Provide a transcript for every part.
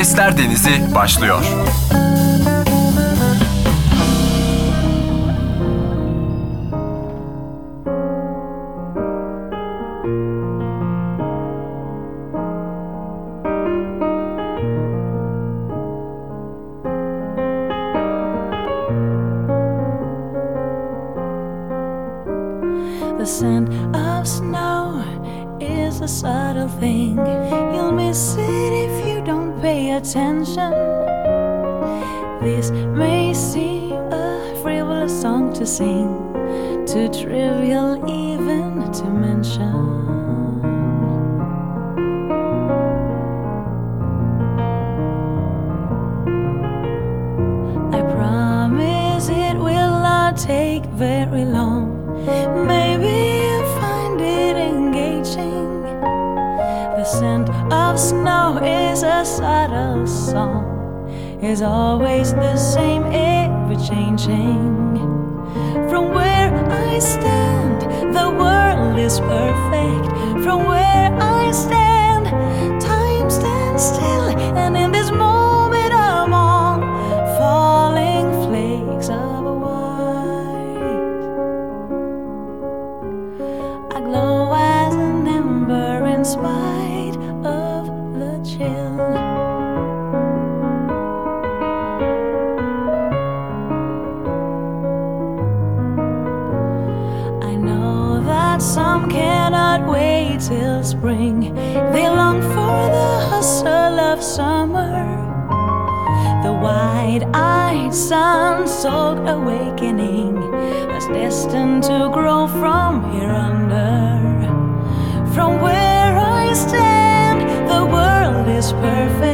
Sesler Denizi başlıyor. bright eyed, sun soaked awakening was destined to grow from here under. From where I stand, the world is perfect.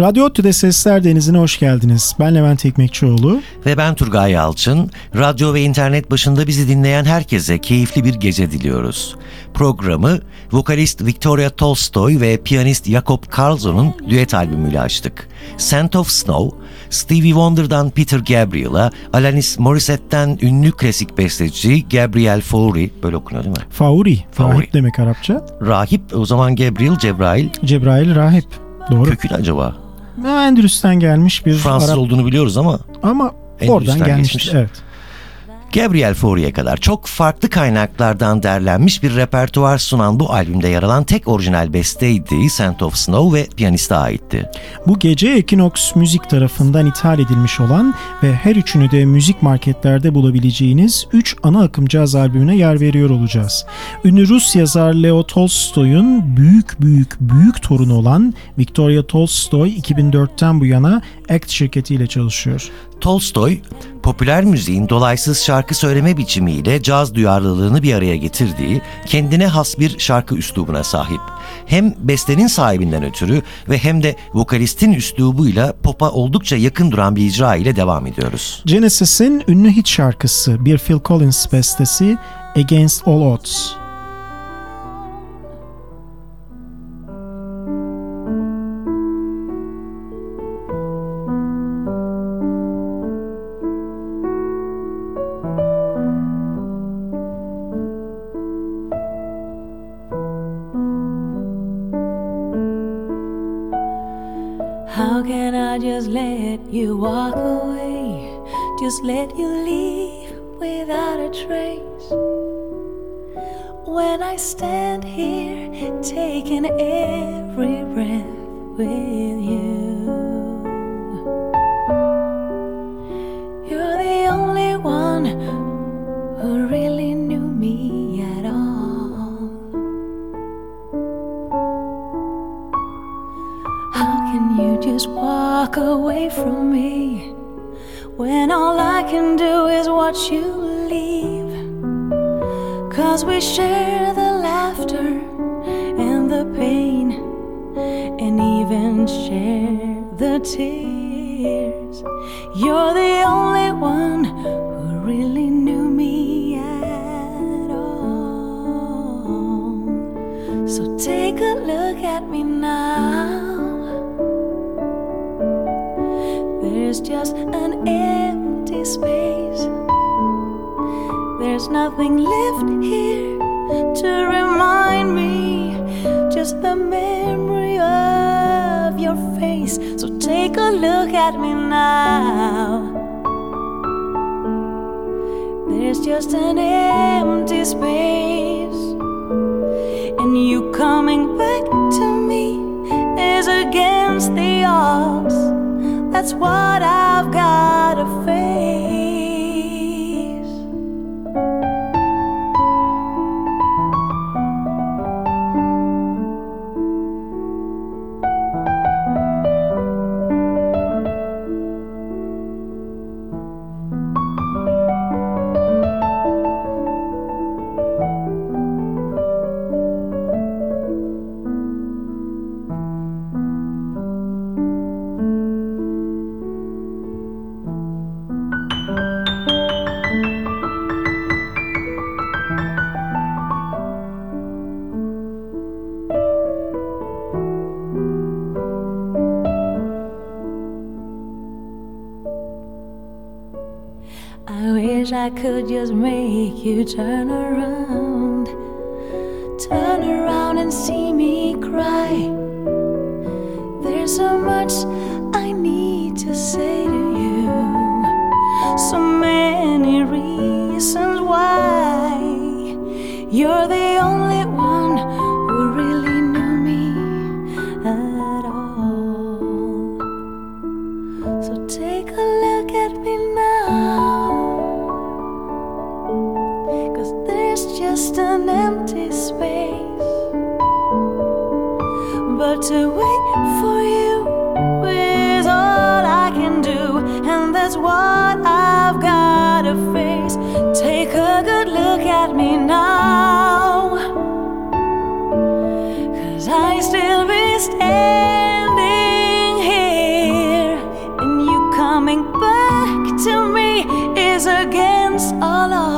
Radyo Tüde Sesler Denizi'ne hoş geldiniz. Ben Levent Ekmekçioğlu. Ve ben Turgay Yalçın. Radyo ve internet başında bizi dinleyen herkese keyifli bir gece diliyoruz. Programı vokalist Victoria Tolstoy ve piyanist Jakob Karlsson'un düet albümüyle açtık. Scent of Snow, Stevie Wonder'dan Peter Gabriel'a, Alanis Morissette'den ünlü klasik besteci Gabriel Fauri, böyle okunuyor değil mi? Fauri, Fauri. rahip demek Arapça. Rahip, o zaman Gabriel, Cebrail. Cebrail, rahip. Doğru. Kökün acaba? Endülüs'ten gelmiş bir Fransız Arap. olduğunu biliyoruz ama. Ama oradan gelmiş. Evet. Gabriel Fauré'ye kadar çok farklı kaynaklardan derlenmiş bir repertuar sunan bu albümde yer alan tek orijinal besteydi Scent of Snow ve piyaniste aitti. Bu gece Equinox Müzik tarafından ithal edilmiş olan ve her üçünü de müzik marketlerde bulabileceğiniz 3 ana akım caz albümüne yer veriyor olacağız. Ünlü Rus yazar Leo Tolstoy'un büyük büyük büyük torunu olan Victoria Tolstoy 2004'ten bu yana ACT şirketiyle çalışıyor. Tolstoy, popüler müziğin dolaysız şarkı söyleme biçimiyle caz duyarlılığını bir araya getirdiği kendine has bir şarkı üslubuna sahip. Hem bestenin sahibinden ötürü ve hem de vokalistin üslubuyla pop'a oldukça yakın duran bir icra ile devam ediyoruz. Genesis'in ünlü hit şarkısı bir Phil Collins bestesi Against All Odds. Let you leave just the memory of your face. So take a look at me now. There's just an empty space, and you coming back to me is against the odds. That's what I've got to just make you turn around. Turn around and see me cry. There's so much I need to say to you. So many reasons why. You're the only what I've got to face. Take a good look at me now. Cause I still be standing here, and you coming back to me is against all odds.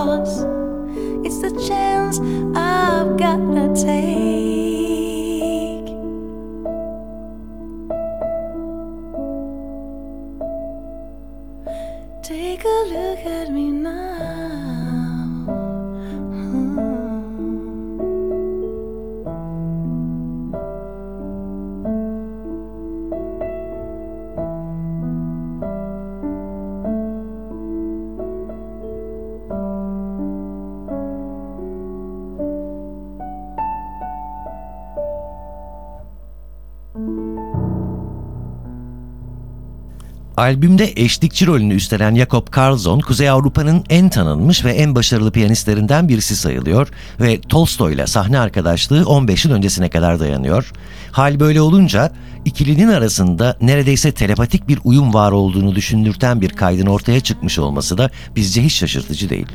Albümde eşlikçi rolünü üstlenen Jakob Karlsson, Kuzey Avrupa'nın en tanınmış ve en başarılı piyanistlerinden birisi sayılıyor ve Tolstoy ile sahne arkadaşlığı 15 yıl öncesine kadar dayanıyor. Hal böyle olunca ikilinin arasında neredeyse telepatik bir uyum var olduğunu düşündürten bir kaydın ortaya çıkmış olması da bizce hiç şaşırtıcı değil.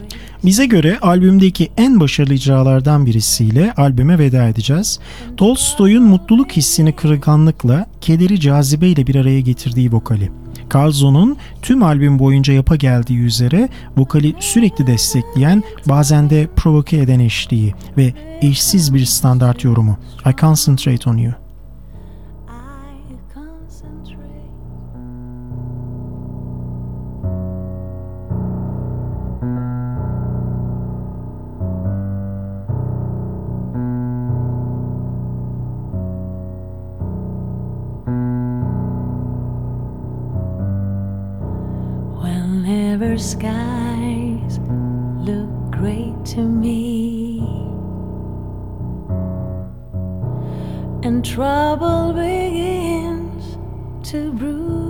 Bize göre albümdeki en başarılı icralardan birisiyle albüme veda edeceğiz. Tolstoy'un mutluluk hissini kırılganlıkla, kederi cazibeyle bir araya getirdiği vokali. Karlsson'un tüm albüm boyunca yapa geldiği üzere vokali sürekli destekleyen, bazen de provoke eden eşliği ve eşsiz bir standart yorumu. I concentrate on you. Skies look great to me and trouble begins to brew.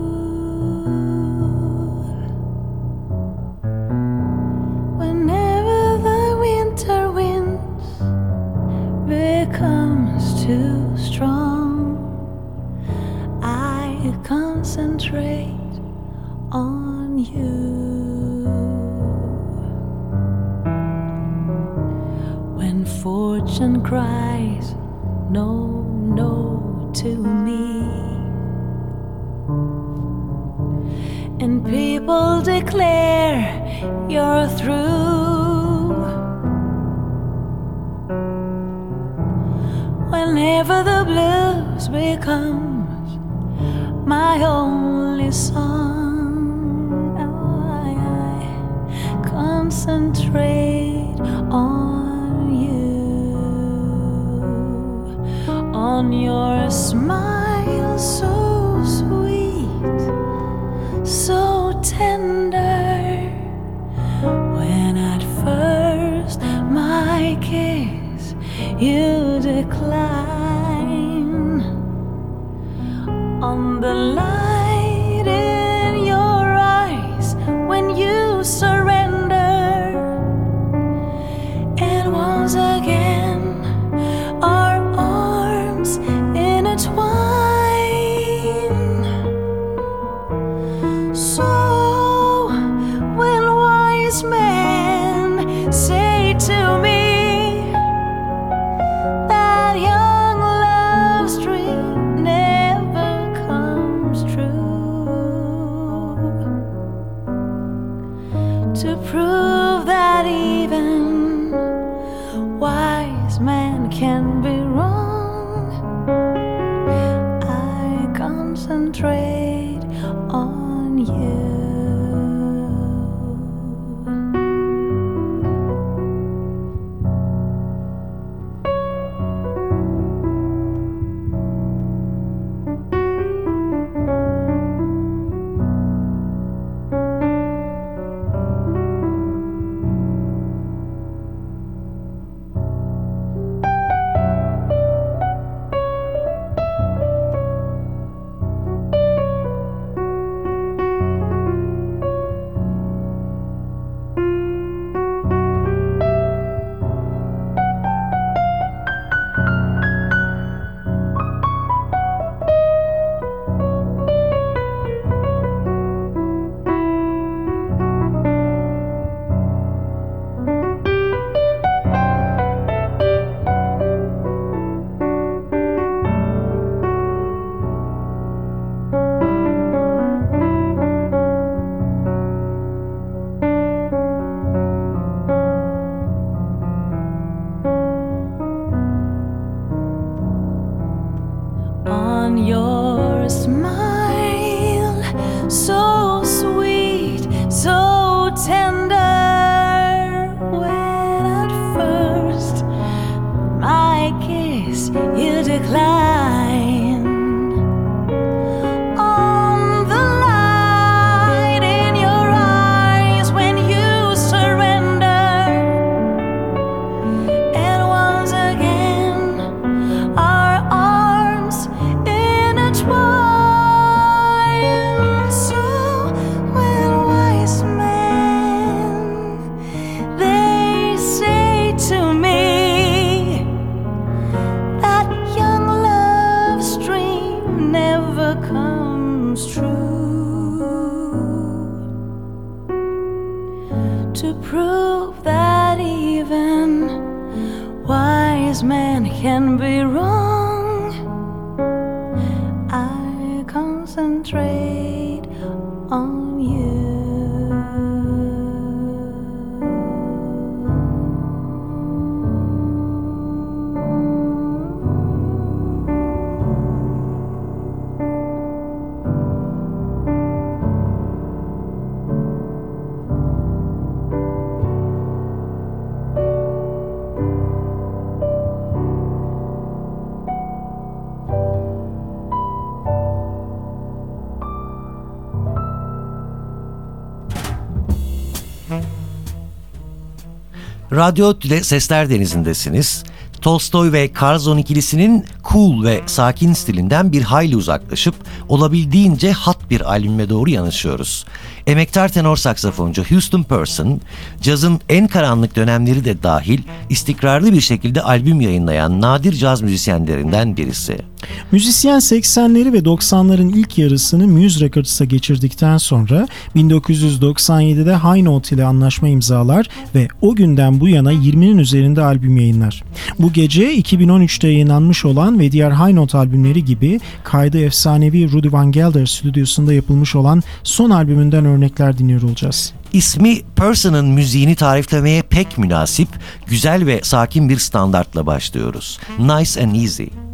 You're through. Whenever the blues becomes my only song, you decline on the light in your eyes when you surrender. And once again our arms intertwine. So cloud. Radyo Sesler Denizi'ndesiniz. Tolstoy ve Curzon ikilisinin cool ve sakin stilinden bir hayli uzaklaşıp olabildiğince hat bir albüme doğru yanaşıyoruz. Emektar tenor saksafoncu Houston Person, cazın en karanlık dönemleri de dahil istikrarlı bir şekilde albüm yayınlayan nadir caz müzisyenlerinden birisi. Müzisyen 80'leri ve 90'ların ilk yarısını Muse Records'a geçirdikten sonra 1997'de High Note ile anlaşma imzalar ve o günden bu yana 20'nin üzerinde albüm yayınlar. Bu gece 2013'te yayınlanmış olan ve diğer High Note albümleri gibi kaydı efsanevi Rudy Van Gelder stüdyosunda yapılmış olan son albümünden örnekler dinliyor olacağız. İsmi Person'ın müziğini tariflemeye pek münasip, güzel ve sakin bir standartla başlıyoruz. Nice and Easy.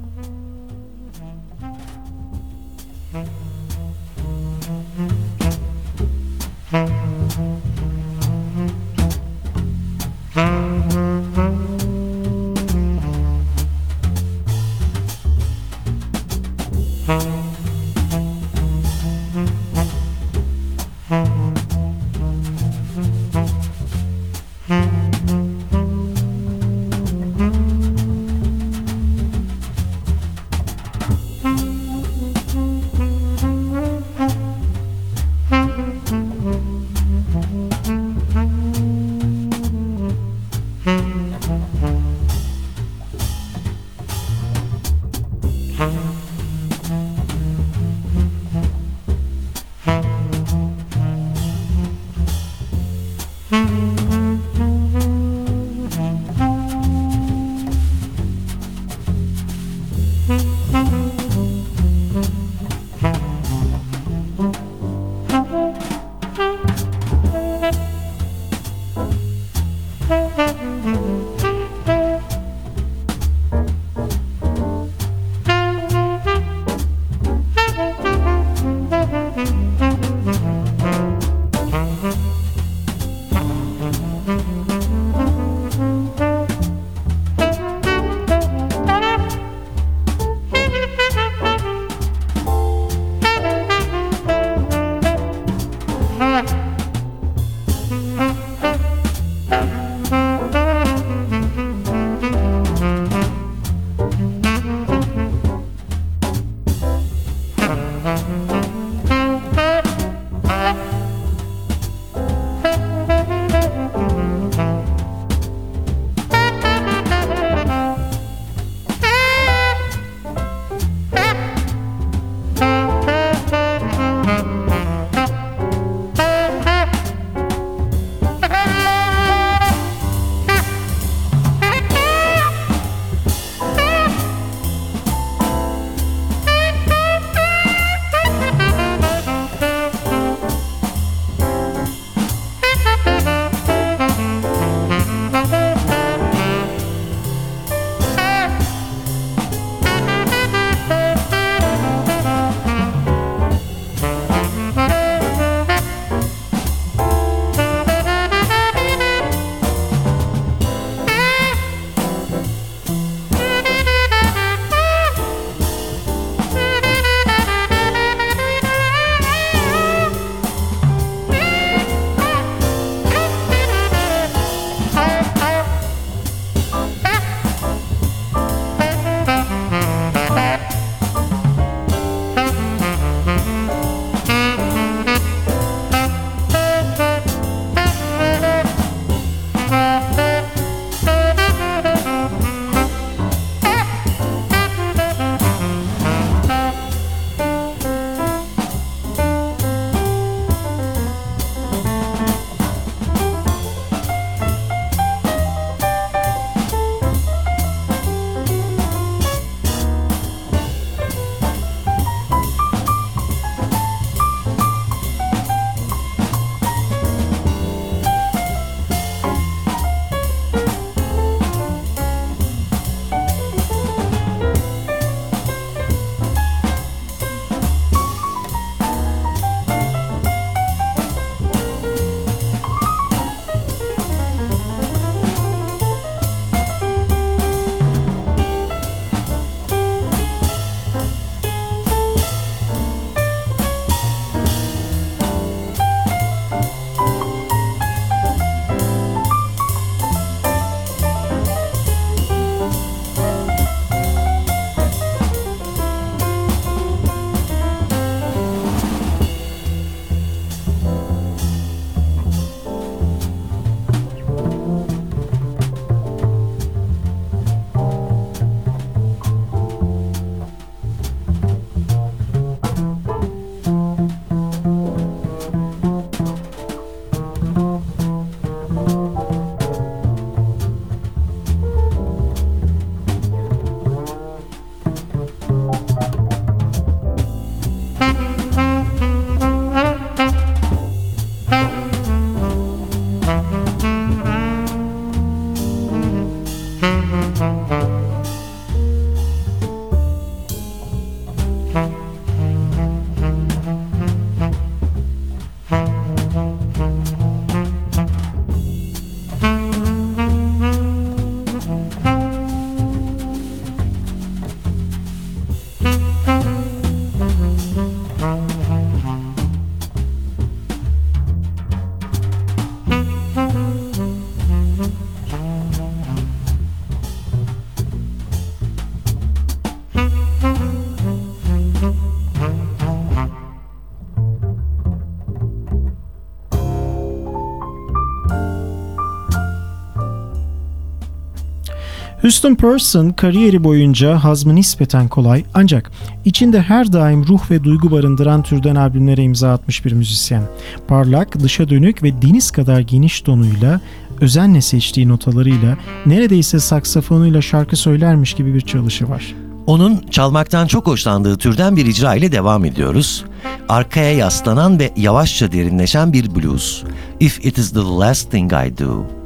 Houston Person kariyeri boyunca hazmı nispeten kolay ancak içinde her daim ruh ve duygu barındıran türden albümlere imza atmış bir müzisyen. Parlak, dışa dönük ve deniz kadar geniş tonuyla, özenle seçtiği notalarıyla, neredeyse saksafonuyla şarkı söylermiş gibi bir çalışı var. Onun çalmaktan çok hoşlandığı türden bir icra ile devam ediyoruz. Arkaya yaslanan ve yavaşça derinleşen bir blues. If it is the last thing I do.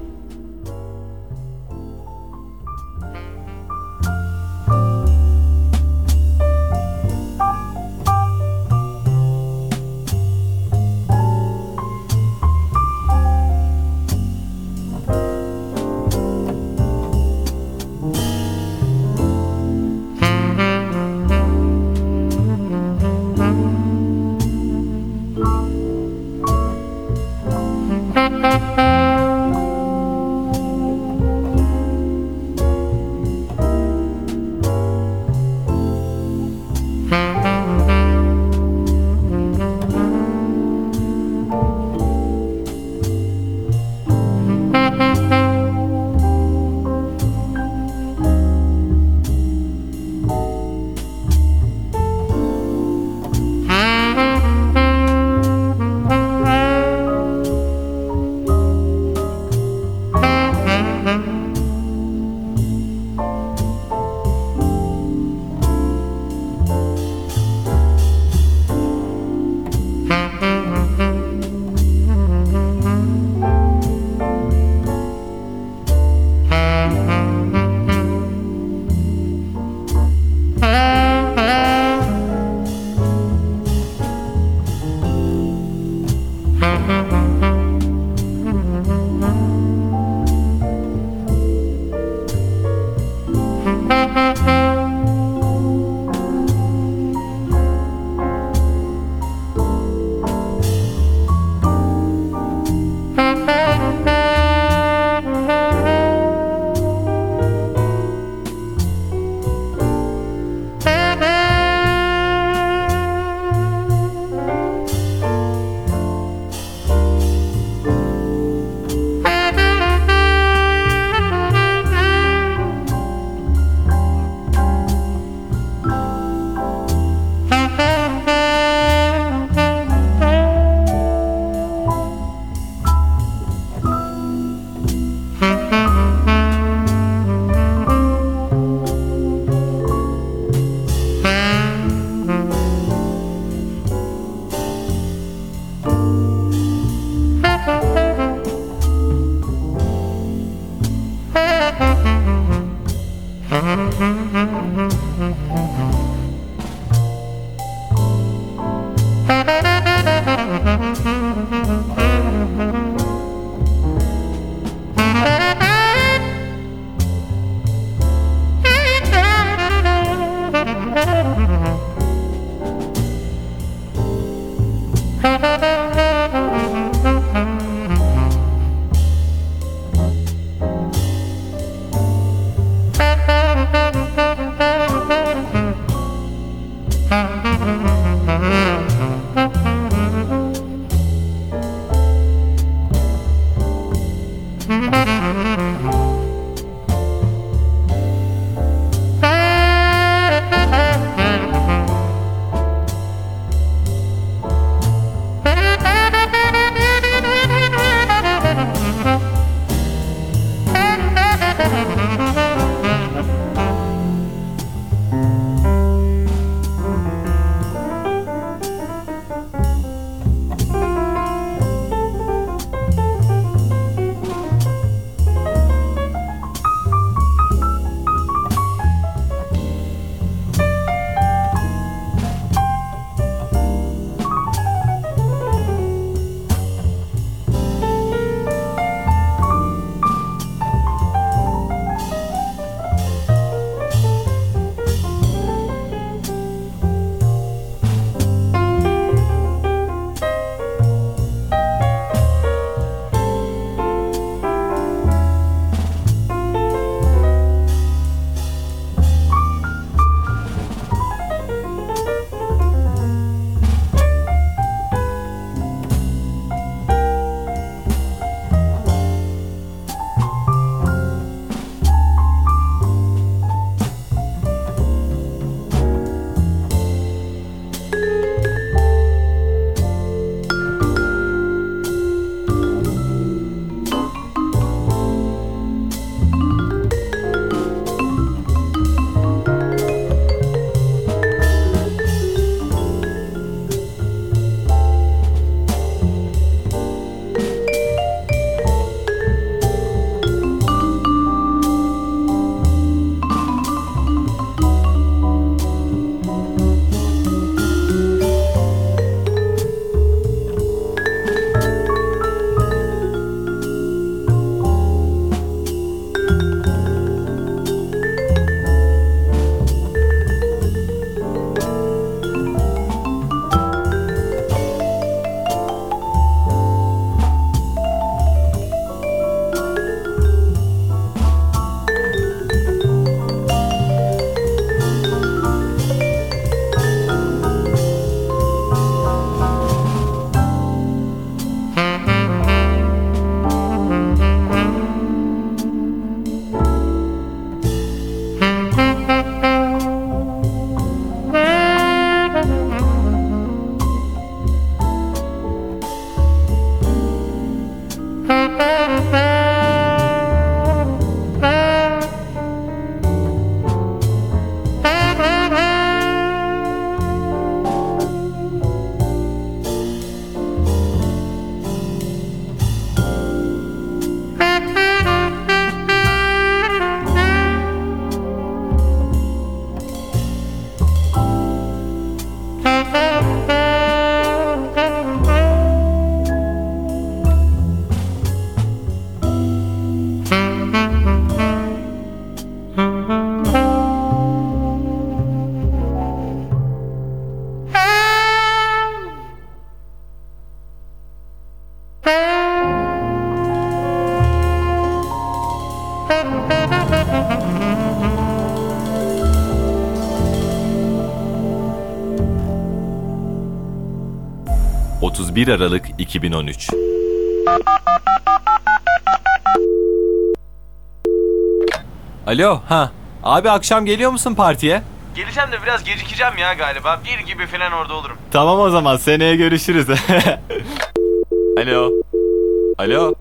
31 Aralık 2013 Alo, ha. Abi akşam geliyor musun partiye? Geleceğim de biraz gecikeceğim ya galiba. Bir gibi falan orada olurum. Tamam o zaman seneye görüşürüz. Alo. Alo.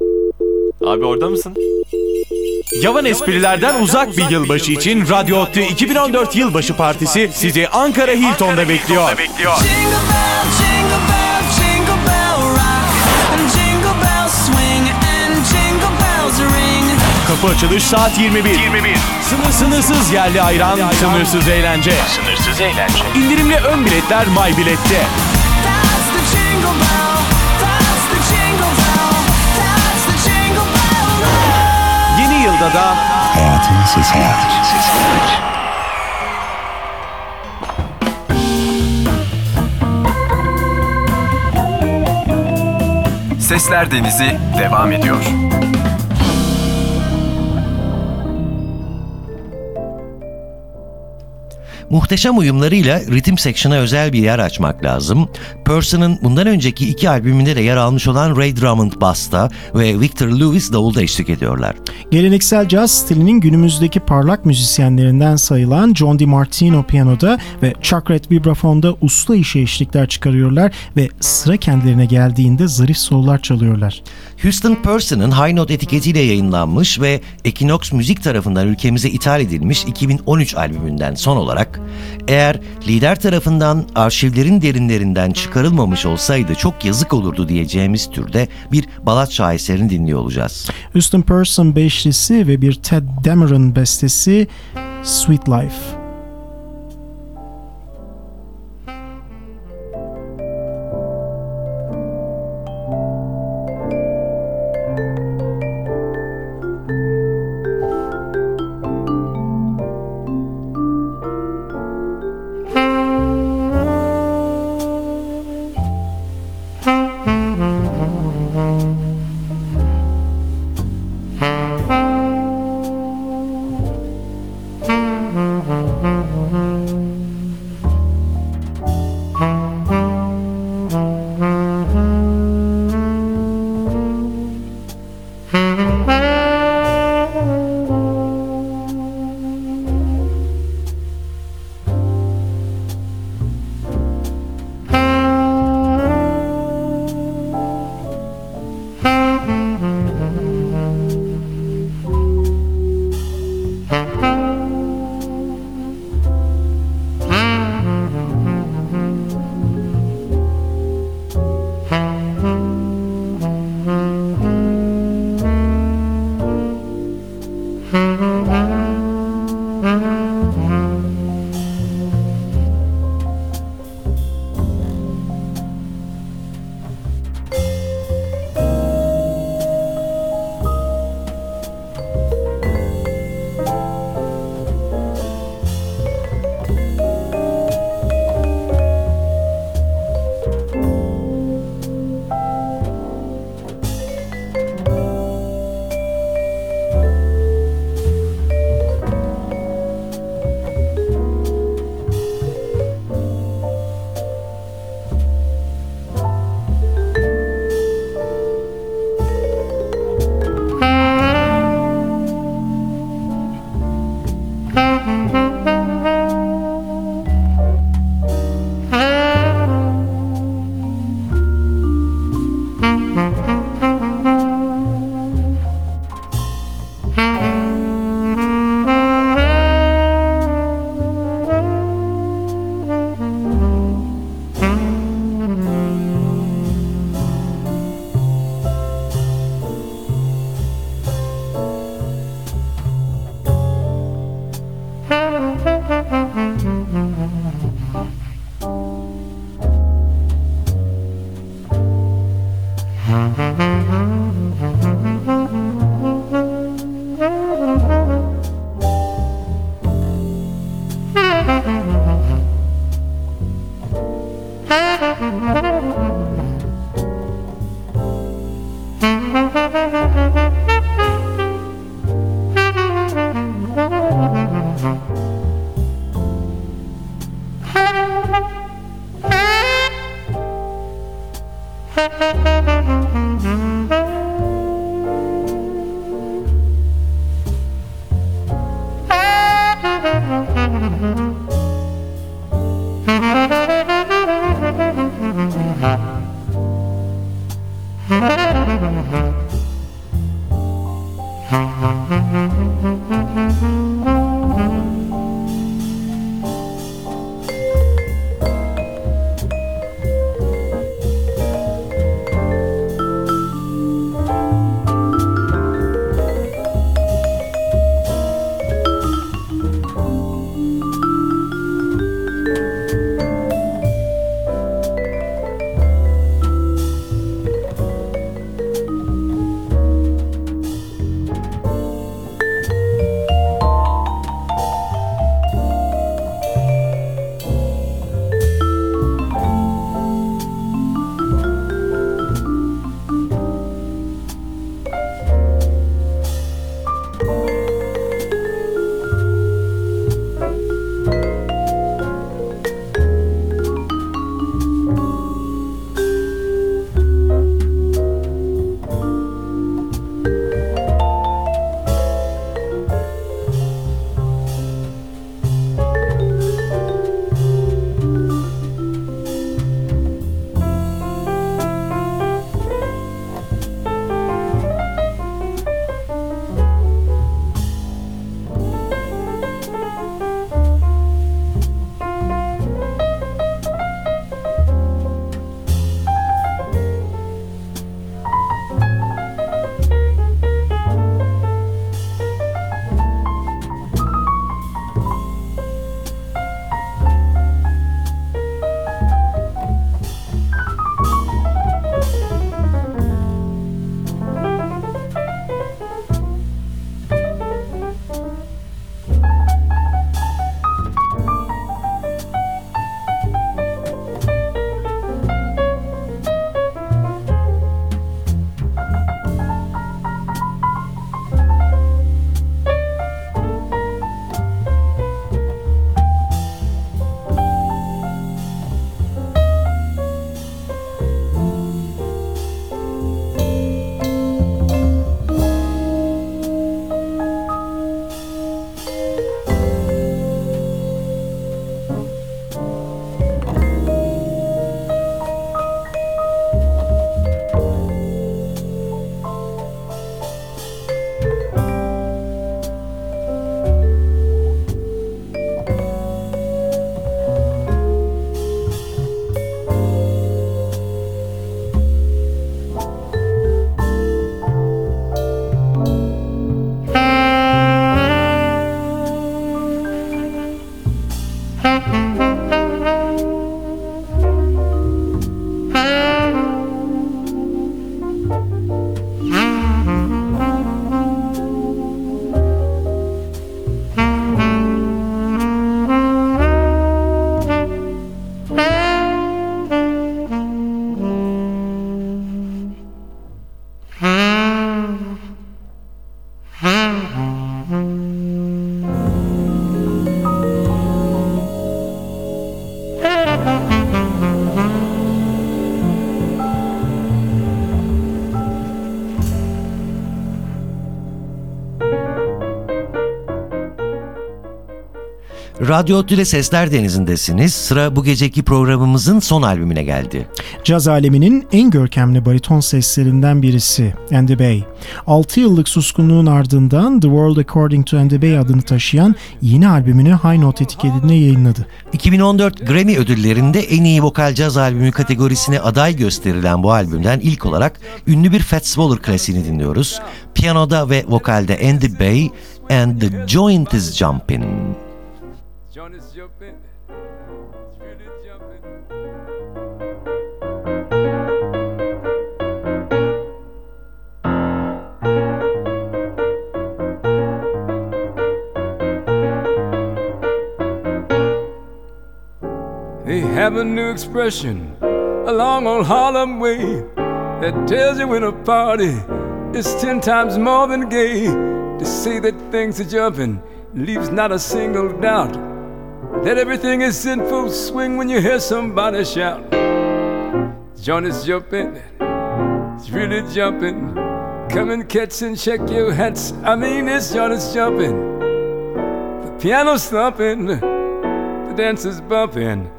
Abi orada mısın? Yavan esprilerden uzak bir yılbaşı için Radyo Ottu 2014 Yılbaşı Partisi sizi Ankara Hilton'da bekliyor. Jingle bell, Kapı açılış saat 21. 21. Sınır sınırsız yerli ayran, ayran. sınırsız eğlence. Sınırsız eğlence. İndirimli ön biletler My Bilet'te. Yeni yılda da hayatın sesi. Hayatın sesi. Sesler Denizi devam ediyor. Muhteşem uyumlarıyla ritim section'a özel bir yer açmak lazım. Person'ın bundan önceki iki albümünde de yer almış olan Ray Drummond basta ve Victor Lewis davulda eşlik ediyorlar. Geleneksel caz stilinin günümüzdeki parlak müzisyenlerinden sayılan John DiMartino piyanoda ve Chuck Red vibrafonda usta işi eşlikler çıkarıyorlar ve sıra kendilerine geldiğinde zarif sololar çalıyorlar. Houston Person'ın High Note etiketiyle yayınlanmış ve Equinox Müzik tarafından ülkemize ithal edilmiş 2013 albümünden son olarak eğer lider tarafından arşivlerin derinlerinden çıkarılmamış olsaydı çok yazık olurdu diyeceğimiz türde bir balat şaheserini dinliyor olacağız. Houston Person beşlisi ve bir Ted Dameron bestesi Sweet Life. Radyo Otü'de Sesler Denizi'ndesiniz. Sıra bu geceki programımızın son albümüne geldi. Caz aleminin en görkemli bariton seslerinden birisi Andy Bay. 6 yıllık suskunluğun ardından The World According to Andy Bay adını taşıyan yeni albümünü High Note etiketinde yayınladı. 2014 Grammy ödüllerinde en iyi vokal caz albümü kategorisine aday gösterilen bu albümden ilk olarak ünlü bir Fats Waller klasiğini dinliyoruz. Piyanoda ve vokalde Andy Bay and the Joint is Jumping. They have a new expression along on Harlem Way that tells you when a party is ten times more than gay. To say that things are jumping leaves not a single doubt that everything is in full swing when you hear somebody shout. Johnny's jumping, it's really jumping. Come and catch and check your hats. I mean, it's Johnny's jumping. The piano's thumping, the dancers bumping.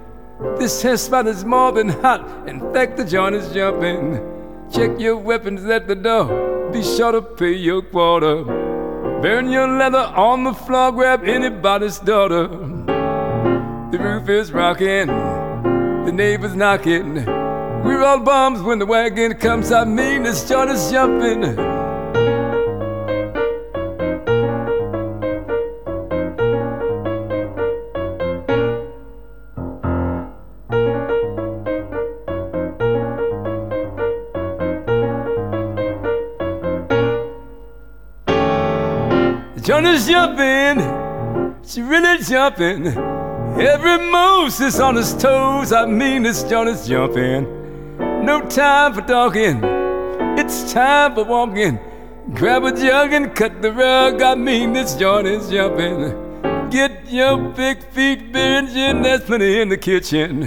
This test spot is more than hot. In fact, the joint is jumping. Check your weapons at the door. Be sure to pay your quarter. Burn your leather on the floor. Grab anybody's daughter. The roof is rocking. The neighbors knocking. We're all bums when the wagon comes. I mean, this joint is jumping. Johnny's jumping, she really jumping. Every move's is on his toes. I mean, this Johnny's jumping. No time for talking, it's time for walking. Grab a jug and cut the rug. I mean, this Johnny's jumping. Get your big feet binging. There's plenty in the kitchen.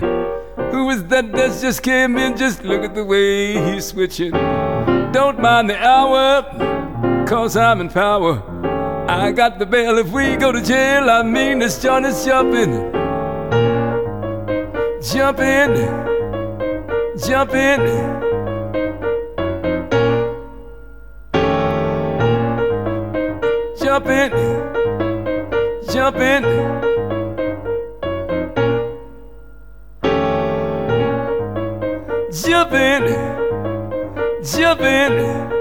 Who is that that just came in? Just look at the way he's switching. Don't mind the hour, cause I'm in power. I got the bail if we go to jail. I mean, this John is jumping. Jumping. Jumping. Jumping. Jumping. Jumping. Jumping.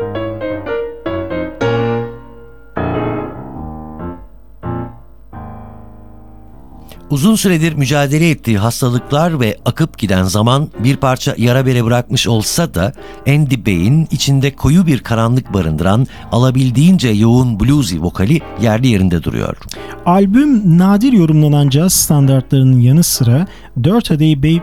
Uzun süredir mücadele ettiği hastalıklar ve akıp giden zaman bir parça yara bere bırakmış olsa da Andy Bey'in içinde koyu bir karanlık barındıran alabildiğince yoğun bluesy vokali yerli yerinde duruyor. Albüm nadir yorumlanan caz standartlarının yanı sıra 4 adet Bey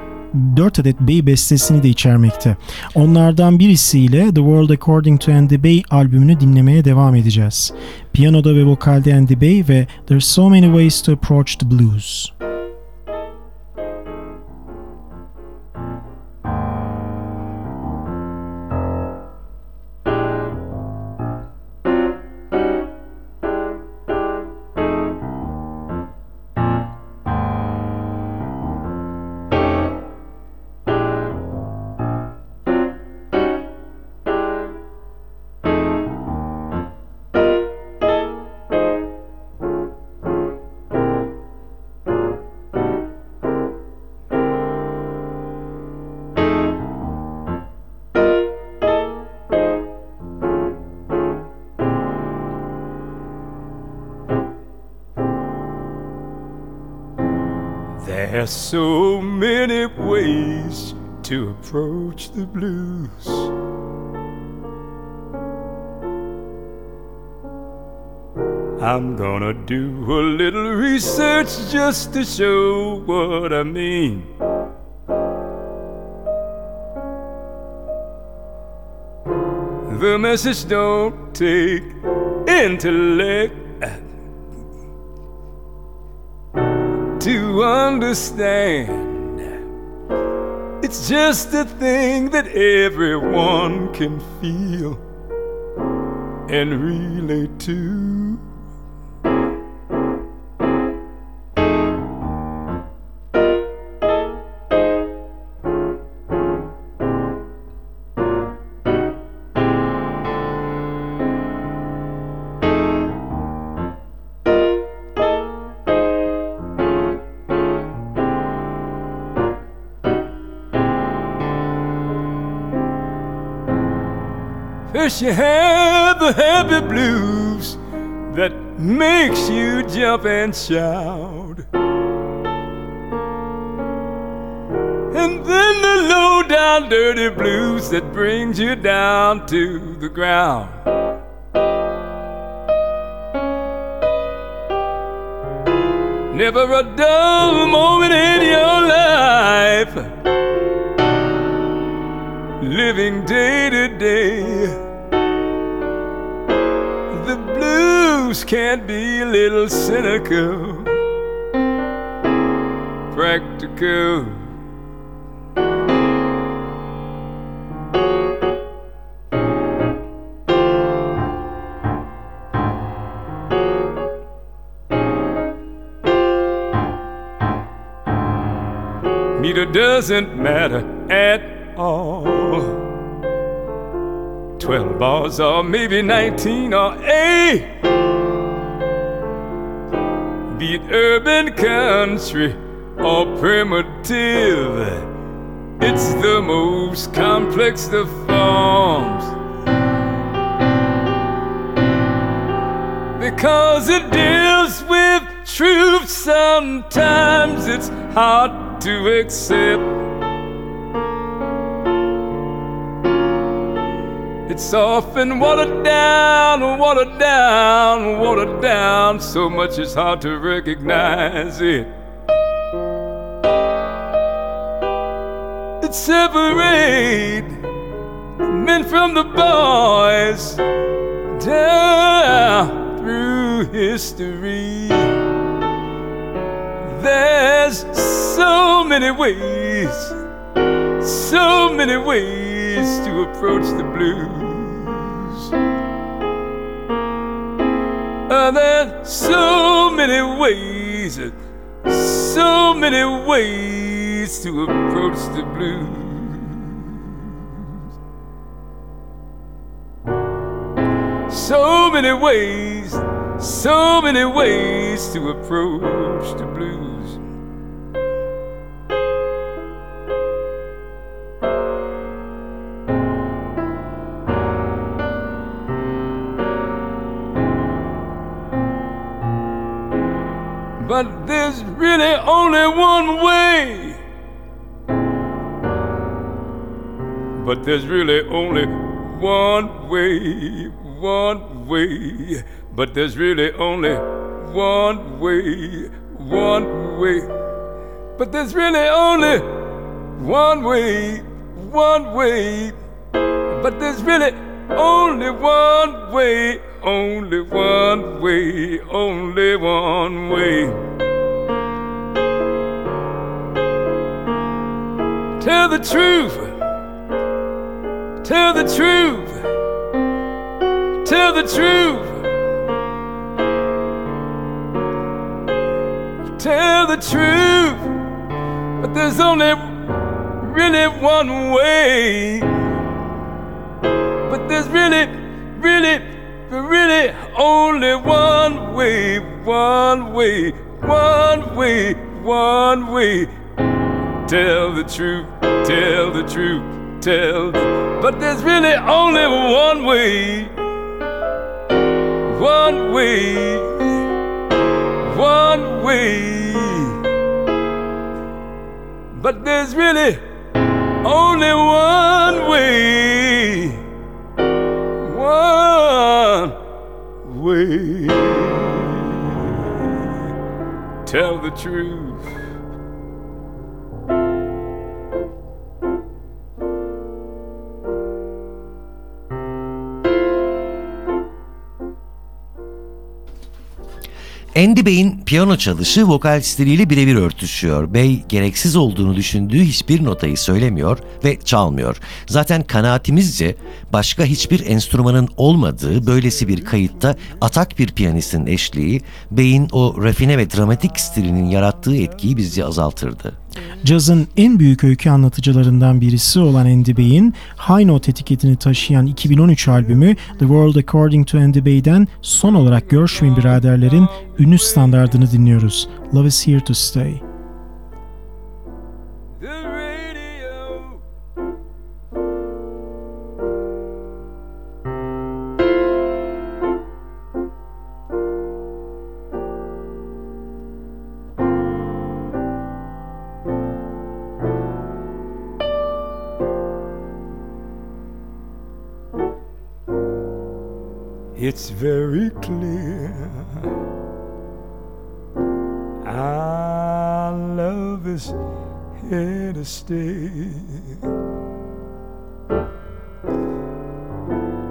4 adet Bey bestesini de içermekte. Onlardan birisiyle The World According to Andy Bey albümünü dinlemeye devam edeceğiz. Piyanoda ve vokalde Andy Bey ve There's So Many Ways to Approach the Blues. There's so many ways to approach the blues. I'm gonna do a little research just to show what I mean. The message don't take intellect to understand. It's just a thing that everyone can feel and relate to. You have the happy blues that makes you jump and shout. And then the low down dirty blues that brings you down to the ground. Never a dull moment in your life. Living day to day. blues can't be a little cynical, practical. Meter doesn't matter at all. 12 bars or maybe 19 or 8 be it urban, country, or primitive, it's the most complex of forms. Because it deals with truth, sometimes it's hard to accept. It's often watered down, watered down, watered down, so much it's hard to recognize it. It separate men from the boys down through history. There's so many ways, so many ways to approach the blues. Uh, there's so many ways, so many ways to approach the blues. So many ways, so many ways to approach the blues. Really only one way. But there's really only one way, one way. But there's really only one way, one way. But there's really only one way, one way. But there's really only one way, only one way, only one way. Tell the truth. Tell the truth. Tell the truth. Tell the truth. But there's only really one way. But there's really, really, really only one way, one way, one way, one way. Tell the truth, tell the truth, tell But there's really only one way, one way, one way. But there's really only one way, one way. Tell the truth. Andy Bey'in piyano çalışı vokal stiliyle birebir örtüşüyor. Bey gereksiz olduğunu düşündüğü hiçbir notayı söylemiyor ve çalmıyor. Zaten kanaatimizce başka hiçbir enstrümanın olmadığı böylesi bir kayıtta atak bir piyanistin eşliği Bey'in o rafine ve dramatik stilinin yarattığı etkiyi bizce azaltırdı. Cazın en büyük öykü anlatıcılarından birisi olan Andy Bey'in High Note etiketini taşıyan 2013 albümü The World According to Andy Bey'den son olarak Gershwin biraderlerin ünlü standardını dinliyoruz. Love is here to stay. It's very clear. Our love is here to stay.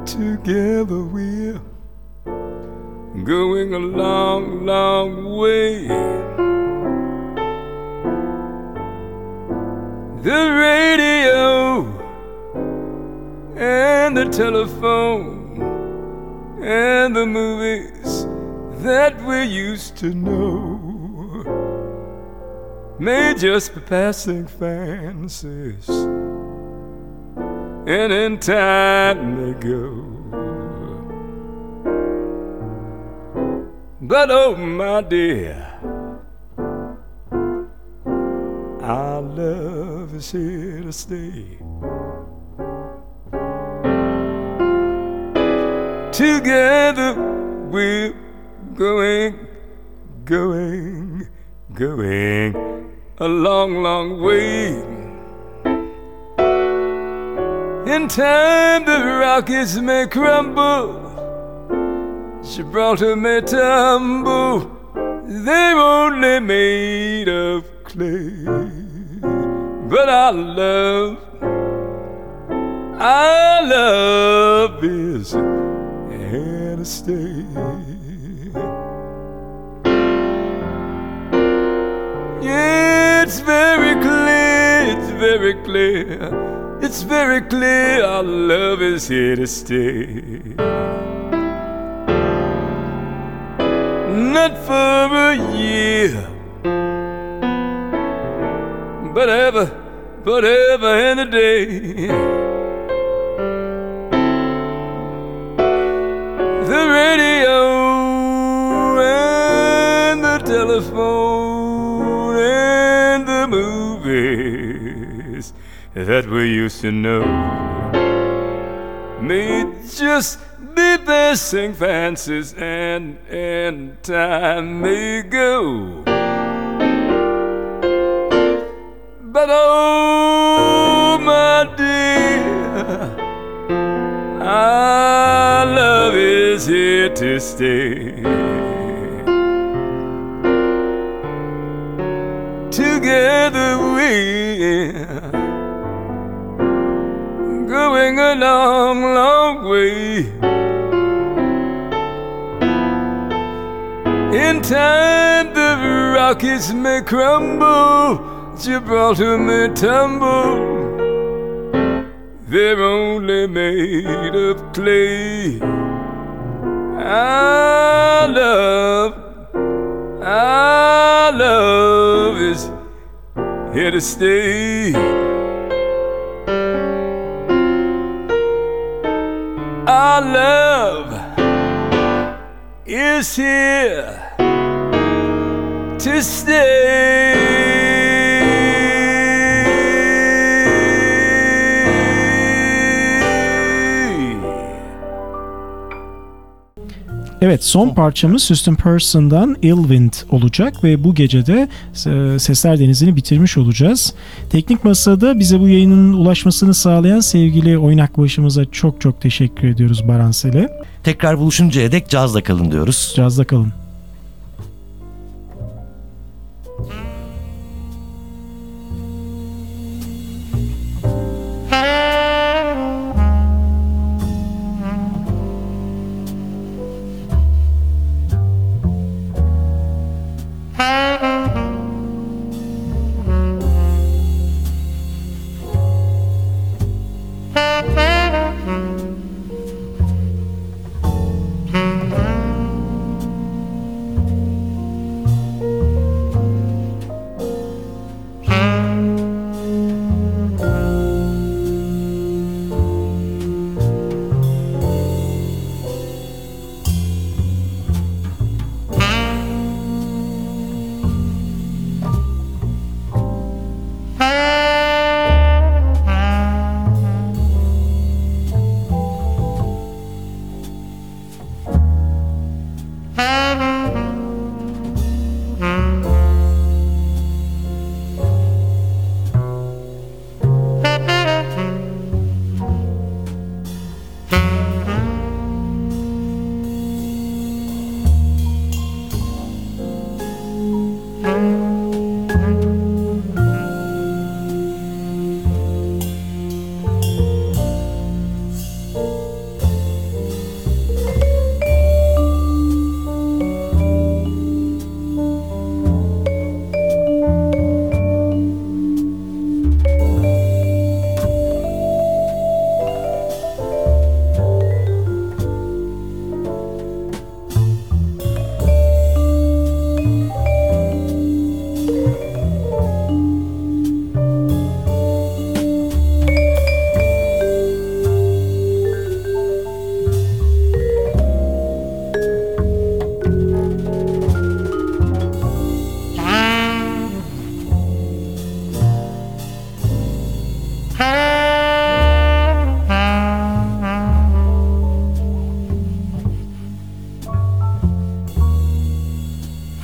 Together we're going a long, long way. The radio and the telephone and the movies that we used to know. may just be passing fancies, and in time they go. But oh, my dear, our love is here to stay. Together we're going, going, going a long, long way. In time the rockets may crumble, Gibraltar may tumble, they're only made of clay. But our love, our love is here to stay. It's very clear, it's very clear, it's very clear our love is here to stay. Not for a year, but ever, but ever and a day. The radio and the telephone and the movies that we used to know may just be passing fancies and and time may go. But oh my dear, love is here to stay. Together we're going a long, long way. In time, the rockets may crumble, Gibraltar may tumble. They're only made of clay. Our love, our love is here to stay. Our love is here to stay. Evet son parçamız Houston Person'dan Illwind olacak ve bu gecede e, Sesler Denizi'ni bitirmiş olacağız. Teknik Masa'da bize bu yayının ulaşmasını sağlayan sevgili oynak başımıza çok çok teşekkür ediyoruz Baransel'e. Tekrar buluşuncaya dek cazla kalın diyoruz. Cazda kalın.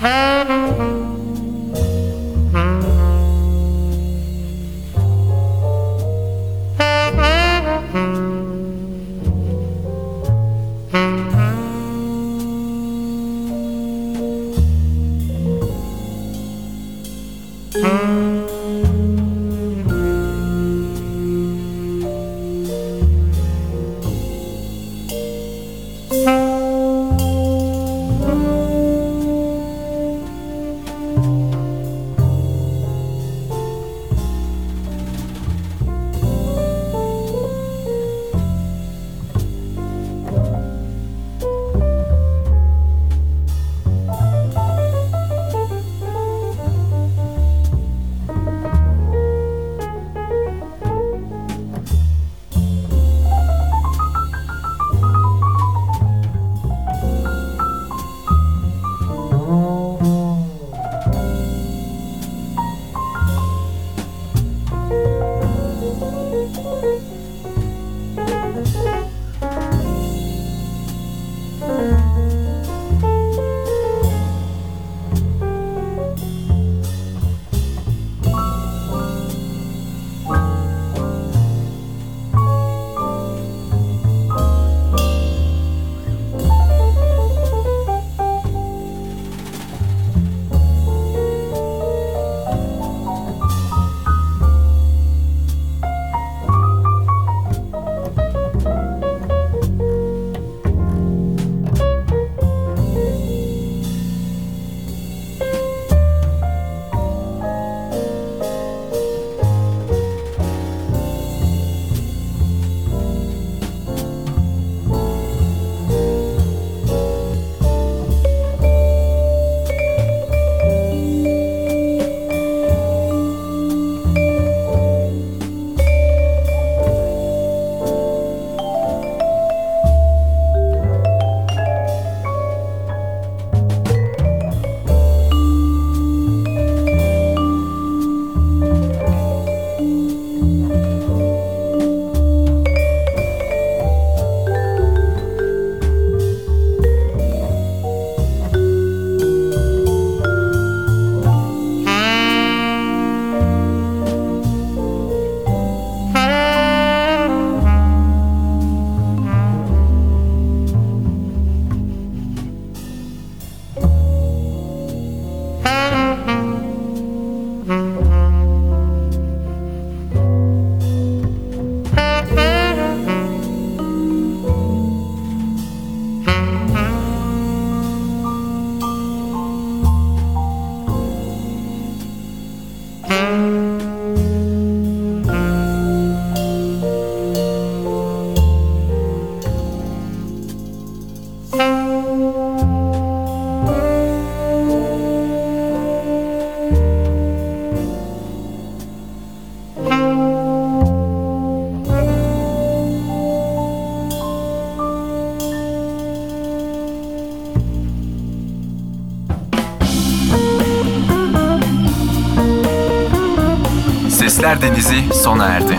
Mm-hmm. Karadeniz'i sona erdi.